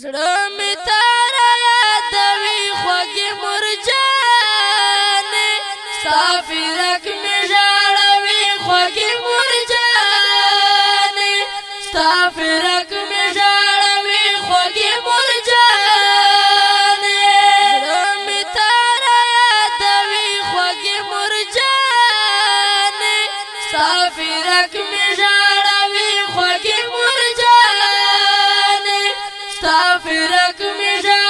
زړه می تر دوي خوږې مرجانې صافي استغفرك من جهل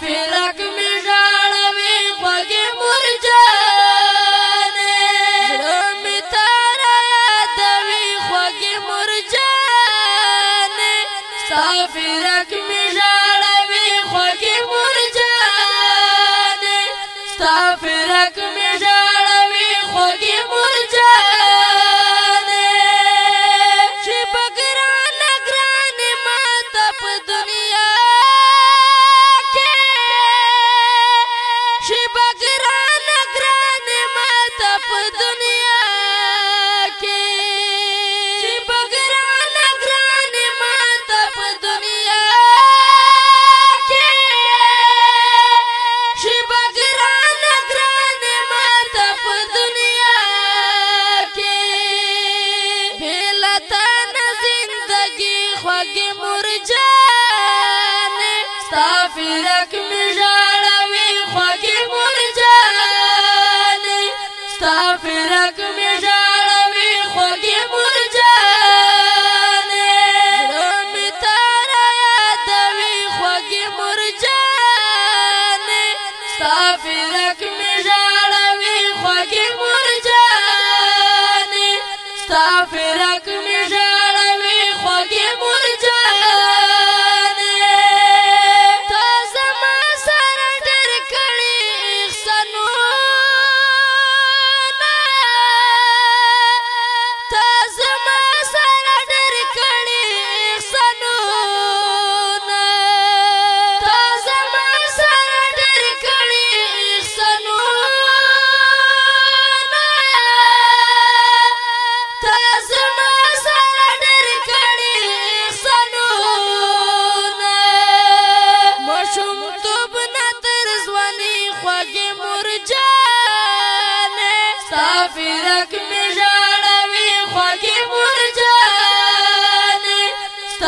فلک می ژړوي خوږې مرجانې زړه مې تاره یادوي خوږې مرجانې ستا فلک مې ژړوي خوږې مرجانې ستا فلک مې filha que me joga.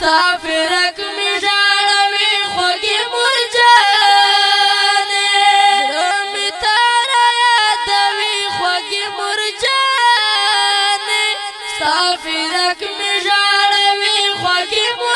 ستا فرق می جاړوي خوږې مرجانې زړه مې تا رایادوي خوږې مرجانې ستا فرق می جاړوي خوږې مرجانې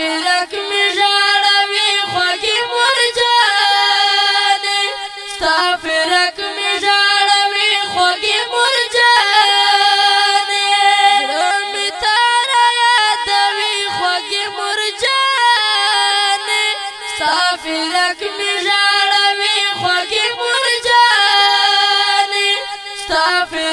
فلک می ژړوي خوږې مرجانې ستا فلک می ژړوي خوږې مرجانې زړه مې تا رایادوي خوږې مرجانې ستا فلک می ژړوي خوږې مرجانې ستا فلک